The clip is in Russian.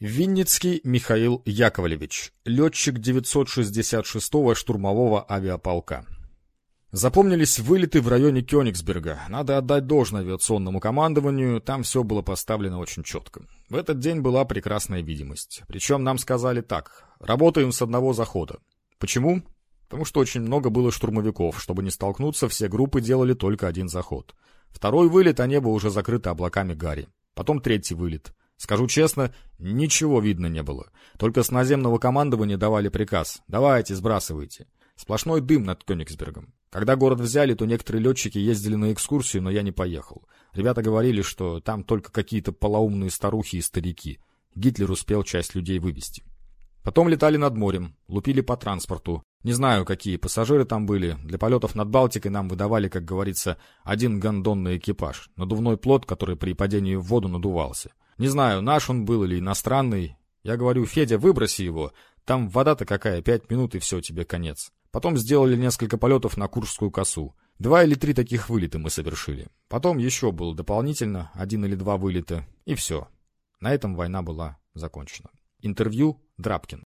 Винницкий Михаил Яковлевич, летчик 966-го штурмового авиаполка. Запомнились вылеты в районе Кёнигсберга. Надо отдать должное авиационному командованию, там все было поставлено очень четко. В этот день была прекрасная видимость. Причем нам сказали так, работаем с одного захода. Почему? Потому что очень много было штурмовиков. Чтобы не столкнуться, все группы делали только один заход. Второй вылет, а небо уже закрыто облаками гари. Потом третий вылет. Скажу честно, ничего видно не было. Только с наземного командования давали приказ «давайте, сбрасывайте». Сплошной дым над Кёнигсбергом. Когда город взяли, то некоторые летчики ездили на экскурсию, но я не поехал. Ребята говорили, что там только какие-то полоумные старухи и старики. Гитлер успел часть людей вывести. Потом летали над морем, лупили по транспорту. Не знаю, какие пассажиры там были. Для полетов над Балтикой нам выдавали, как говорится, один гондонный экипаж. Надувной плот, который при падении в воду надувался. Не знаю, наш он был или иностранный. Я говорю, Федя, выброси его. Там вода-то какая, пять минут и все, тебе конец. Потом сделали несколько полетов на Куршскую косу. Два или три таких вылета мы совершили. Потом еще было дополнительно один или два вылета, и все. На этом война была закончена. Интервью Драбкин.